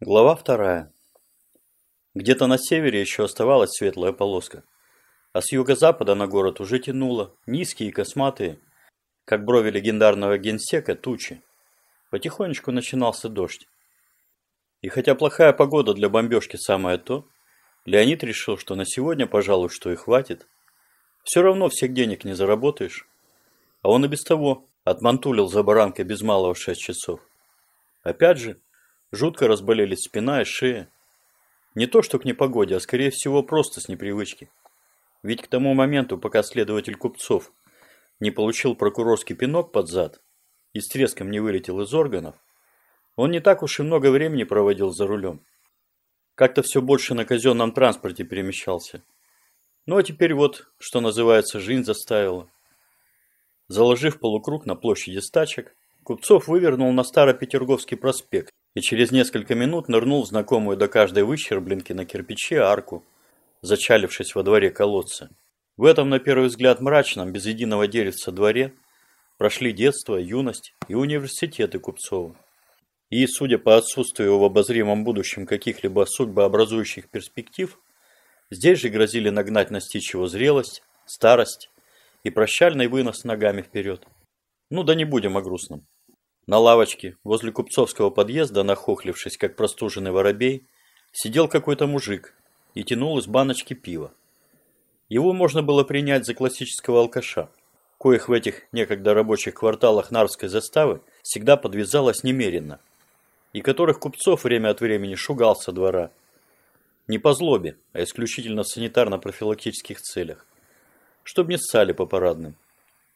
Глава вторая. Где-то на севере еще оставалась светлая полоска, а с юго-запада на город уже тянуло низкие косматые, как брови легендарного генсека, тучи. Потихонечку начинался дождь. И хотя плохая погода для бомбежки самое то, Леонид решил, что на сегодня, пожалуй, что и хватит. Все равно всех денег не заработаешь. А он и без того отмантулил за баранкой без малого шесть часов. Опять же, Жутко разболелись спина и шея. Не то что к непогоде, а скорее всего просто с непривычки. Ведь к тому моменту, пока следователь Купцов не получил прокурорский пинок под зад и с треском не вылетел из органов, он не так уж и много времени проводил за рулем. Как-то все больше на казенном транспорте перемещался. Ну а теперь вот, что называется, жизнь заставила. Заложив полукруг на площади стачек, Купцов вывернул на Старопетерговский проспект и через несколько минут нырнул в знакомую до каждой выщербленки на кирпиче арку, зачалившись во дворе колодца. В этом, на первый взгляд, мрачном, без единого деревца дворе прошли детство, юность и университеты Купцова. И, судя по отсутствию в обозримом будущем каких-либо судьбообразующих перспектив, здесь же грозили нагнать настичь его зрелость, старость и прощальный вынос ногами вперед. Ну да не будем о грустном. На лавочке возле купцовского подъезда, нахохлившись, как простуженный воробей, сидел какой-то мужик и тянул из баночки пива. Его можно было принять за классического алкаша, коих в этих некогда рабочих кварталах Нарвской заставы всегда подвязалось немерено, и которых купцов время от времени шугал со двора. Не по злобе, а исключительно в санитарно-профилактических целях, чтоб не ссали по парадным.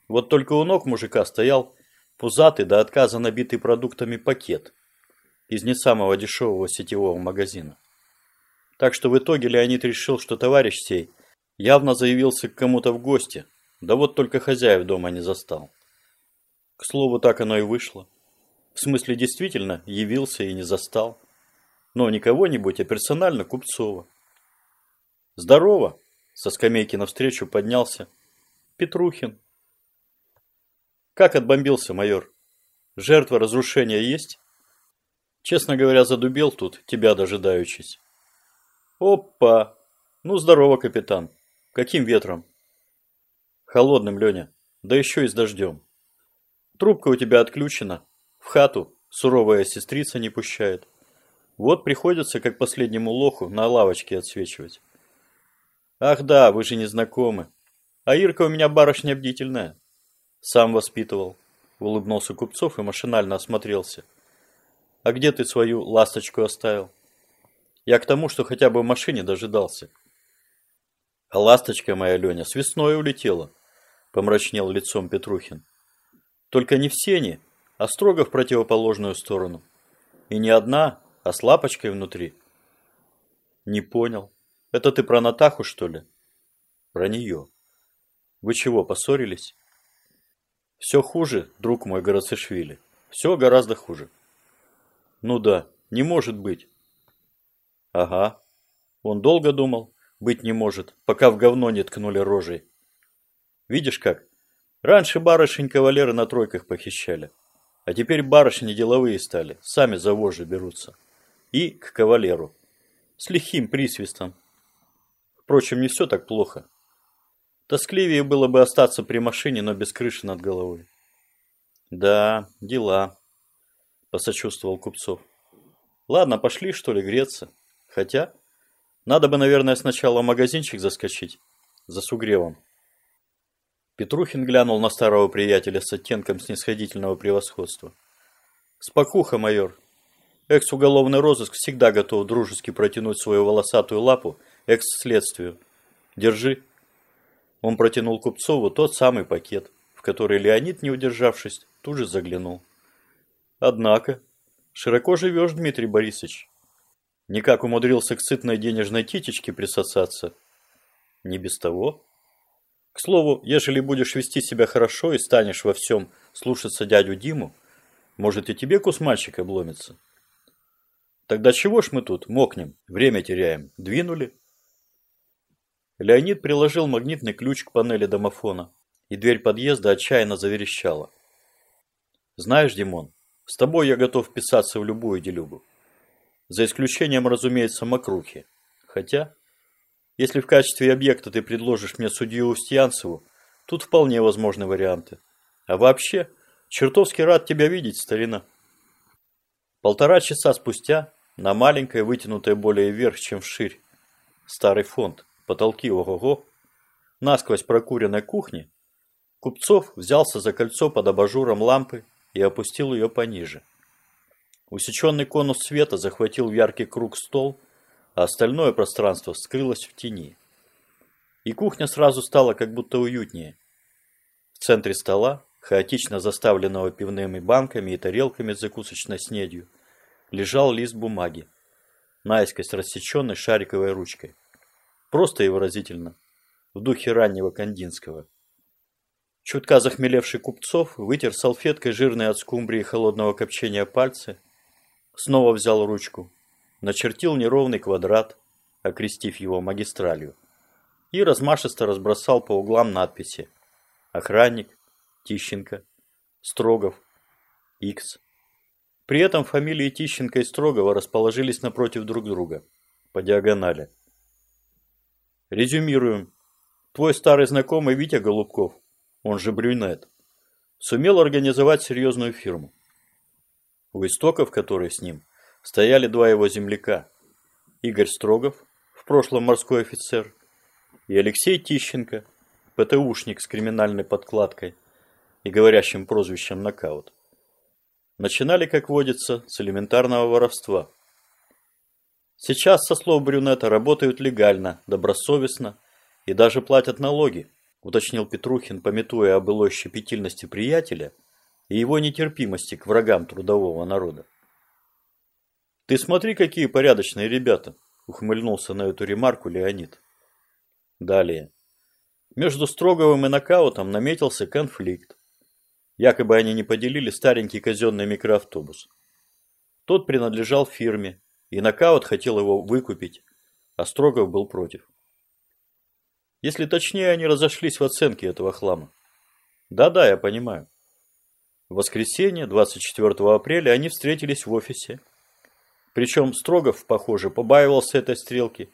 Вот только у ног мужика стоял пузатый до отказа набитый продуктами пакет из не самого дешевого сетевого магазина. Так что в итоге Леонид решил, что товарищ сей явно заявился к кому-то в гости, да вот только хозяев дома не застал. К слову, так оно и вышло. В смысле, действительно, явился и не застал. Но не кого-нибудь, а персонально Купцова. «Здорово!» – со скамейки навстречу поднялся Петрухин. Как отбомбился майор? Жертва разрушения есть? Честно говоря, задубел тут, тебя дожидаючись. Опа! Ну, здорово, капитан. Каким ветром? Холодным, Леня. Да еще и с дождем. Трубка у тебя отключена. В хату суровая сестрица не пущает. Вот приходится, как последнему лоху, на лавочке отсвечивать. Ах да, вы же не знакомы. А Ирка у меня барышня бдительная. Сам воспитывал. Улыбнулся Купцов и машинально осмотрелся. А где ты свою ласточку оставил? Я к тому, что хотя бы в машине дожидался. А ласточка моя, Леня, с весной улетела, помрачнел лицом Петрухин. Только не в сене, а строго в противоположную сторону. И не одна, а с лапочкой внутри. Не понял. Это ты про Натаху, что ли? Про нее. Вы чего, поссорились? Все хуже, друг мой Горацишвили. Все гораздо хуже. Ну да, не может быть. Ага. Он долго думал, быть не может, пока в говно не ткнули рожей. Видишь как? Раньше барышень кавалеры на тройках похищали. А теперь барышни деловые стали, сами за вожжи берутся. И к кавалеру. С лихим присвистом. Впрочем, не все так плохо. Тоскливее было бы остаться при машине, но без крыши над головой. Да, дела, посочувствовал Купцов. Ладно, пошли, что ли, греться. Хотя, надо бы, наверное, сначала в магазинчик заскочить. За сугревом. Петрухин глянул на старого приятеля с оттенком снисходительного превосходства. «Спокуха, майор. Экс-уголовный розыск всегда готов дружески протянуть свою волосатую лапу экс-следствию. Держи». Он протянул Купцову тот самый пакет, в который Леонид, не удержавшись, тут же заглянул. Однако, широко живешь, Дмитрий Борисович. Никак умудрился к сытной денежной титечке присосаться. Не без того. К слову, ежели будешь вести себя хорошо и станешь во всем слушаться дядю Диму, может и тебе кусмальчик обломится. Тогда чего ж мы тут мокнем, время теряем, двинули? Леонид приложил магнитный ключ к панели домофона, и дверь подъезда отчаянно заверещала. «Знаешь, Димон, с тобой я готов вписаться в любую делюгу. За исключением, разумеется, Макрухи. Хотя, если в качестве объекта ты предложишь мне судью Устьянцеву, тут вполне возможны варианты. А вообще, чертовски рад тебя видеть, старина. Полтора часа спустя на маленькой, вытянутой более вверх, чем вширь, старый фонд, потолки ого-го, насквозь прокуренной кухни, Купцов взялся за кольцо под абажуром лампы и опустил ее пониже. Усеченный конус света захватил в яркий круг стол, а остальное пространство скрылось в тени. И кухня сразу стала как будто уютнее. В центре стола, хаотично заставленного пивными банками и тарелками с закусочной снедью, лежал лист бумаги, наискось рассеченный шариковой ручкой. Просто и выразительно, в духе раннего Кандинского. Чутка захмелевший Купцов вытер салфеткой жирные от скумбрии холодного копчения пальцы, снова взял ручку, начертил неровный квадрат, окрестив его магистралью, и размашисто разбросал по углам надписи «Охранник», «Тищенко», «Строгов», «Икс». При этом фамилии Тищенко и Строгова расположились напротив друг друга, по диагонали. Резюмируем. Твой старый знакомый Витя Голубков, он же Брюнет, сумел организовать серьезную фирму. У истоков которой с ним стояли два его земляка. Игорь Строгов, в прошлом морской офицер, и Алексей Тищенко, ПТУшник с криминальной подкладкой и говорящим прозвищем «Нокаут». Начинали, как водится, с элементарного воровства. Сейчас, со слов Брюнета, работают легально, добросовестно и даже платят налоги, уточнил Петрухин, пометуя о былой щепетильности приятеля и его нетерпимости к врагам трудового народа. «Ты смотри, какие порядочные ребята!» – ухмыльнулся на эту ремарку Леонид. Далее. Между Строговым и Нокаутом наметился конфликт. Якобы они не поделили старенький казенный микроавтобус. Тот принадлежал фирме, и Нокаут хотел его выкупить, а Строгов был против. Если точнее, они разошлись в оценке этого хлама. Да-да, я понимаю. В воскресенье, 24 апреля, они встретились в офисе. Причем Строгов, похоже, побаивался этой стрелки,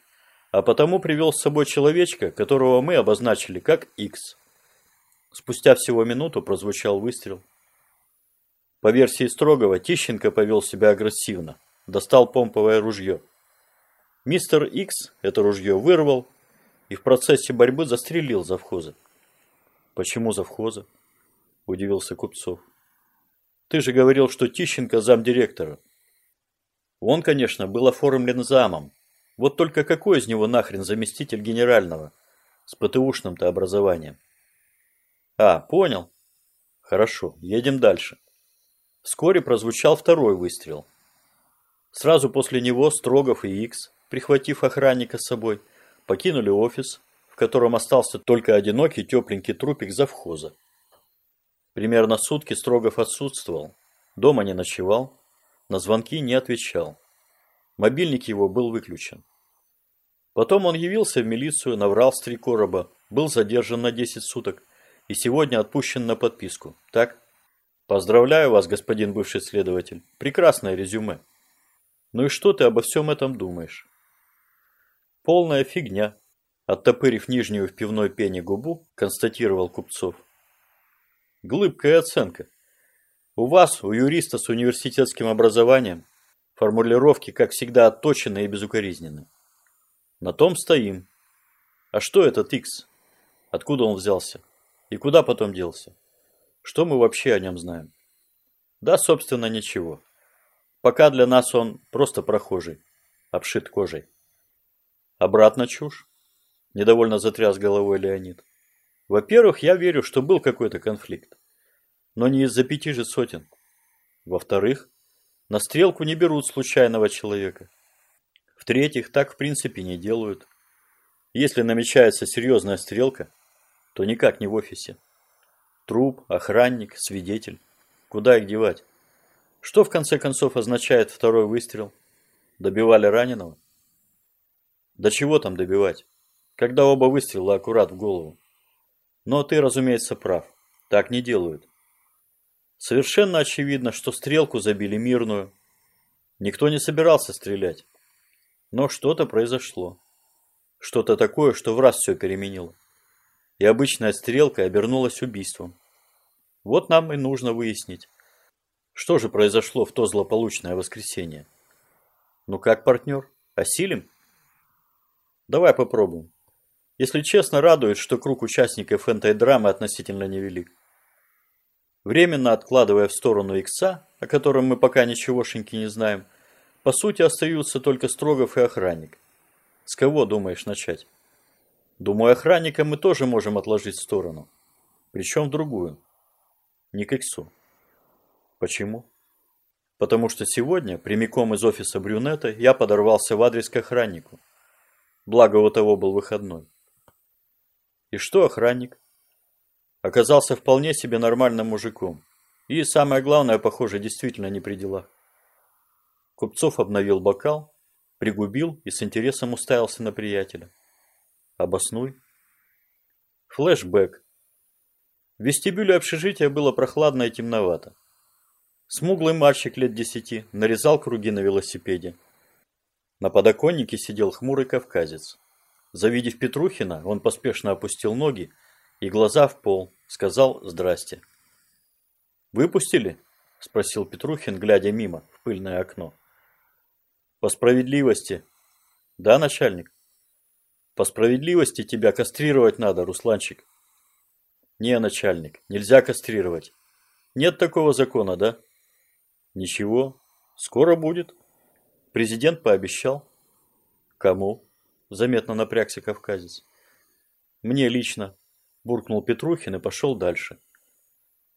а потому привел с собой человечка, которого мы обозначили как X. Спустя всего минуту прозвучал выстрел. По версии Строгова, Тищенко повел себя агрессивно, достал помповое ружье. Мистер X это ружье вырвал и в процессе борьбы застрелил завхоза. «Почему завхоза?» – удивился Купцов. Ты же говорил, что Тищенко замдиректора. Он, конечно, был оформлен замом. Вот только какой из него нахрен заместитель генерального? С ПТУшным-то образованием. А, понял. Хорошо, едем дальше. Вскоре прозвучал второй выстрел. Сразу после него Строгов и Икс, прихватив охранника с собой, покинули офис, в котором остался только одинокий тепленький трупик завхоза. Примерно сутки Строгов отсутствовал, дома не ночевал, на звонки не отвечал. Мобильник его был выключен. Потом он явился в милицию, наврал с три короба, был задержан на 10 суток и сегодня отпущен на подписку. Так? Поздравляю вас, господин бывший следователь. Прекрасное резюме. Ну и что ты обо всем этом думаешь? Полная фигня. Оттопырив нижнюю в пивной пене губу, констатировал Купцов. Глыбкая оценка. У вас, у юриста с университетским образованием, формулировки, как всегда, отточены и безукоризненны. На том стоим. А что этот X? Откуда он взялся? И куда потом делся? Что мы вообще о нем знаем? Да, собственно, ничего. Пока для нас он просто прохожий, обшит кожей. Обратно чушь? Недовольно затряс головой Леонид. Во-первых, я верю, что был какой-то конфликт. Но не из-за пяти же сотен. Во-вторых, на стрелку не берут случайного человека. В-третьих, так в принципе не делают. Если намечается серьезная стрелка, то никак не в офисе. Труп, охранник, свидетель. Куда их девать? Что в конце концов означает второй выстрел? Добивали раненого? Да чего там добивать? Когда оба выстрела аккурат в голову. Но ты, разумеется, прав. Так не делают. Совершенно очевидно, что стрелку забили мирную. Никто не собирался стрелять. Но что-то произошло. Что-то такое, что в раз все переменило. И обычная стрелка обернулась убийством. Вот нам и нужно выяснить, что же произошло в то злополучное воскресенье. Ну как, партнер, осилим? Давай попробуем. Если честно, радует, что круг участников этой драмы относительно невелик. Временно откладывая в сторону икса, о котором мы пока ничегошеньки не знаем, по сути остаются только Строгов и охранник. С кого думаешь начать? Думаю, охранника мы тоже можем отложить в сторону. Причем в другую. Не к иксу. Почему? Потому что сегодня, прямиком из офиса брюнета, я подорвался в адрес к охраннику. Благо у того был выходной. И что охранник? Оказался вполне себе нормальным мужиком. И самое главное, похоже, действительно не при делах. Купцов обновил бокал, пригубил и с интересом уставился на приятеля. Обоснуй. Флэшбэк. В вестибюле общежития было прохладно и темновато. Смуглый мальчик лет десяти нарезал круги на велосипеде. На подоконнике сидел хмурый кавказец. Завидев Петрухина, он поспешно опустил ноги и глаза в пол, сказал «Здрасте». «Выпустили?» – спросил Петрухин, глядя мимо, в пыльное окно. «По справедливости». «Да, начальник?» «По справедливости тебя кастрировать надо, Русланчик». «Не, начальник, нельзя кастрировать. Нет такого закона, да?» «Ничего, скоро будет». Президент пообещал. «Кому?» Заметно напрягся кавказец. Мне лично, буркнул Петрухин и пошел дальше.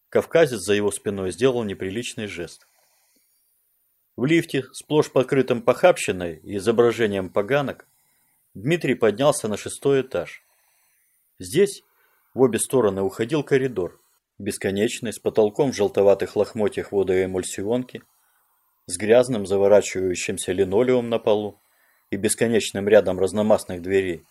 Кавказец за его спиной сделал неприличный жест. В лифте, сплошь покрытым похабщиной и изображением поганок, Дмитрий поднялся на шестой этаж. Здесь в обе стороны уходил коридор, бесконечный, с потолком в желтоватых лохмотьях водоэмульсионки, с грязным заворачивающимся линолеум на полу, и бесконечным рядом разномастных дверей.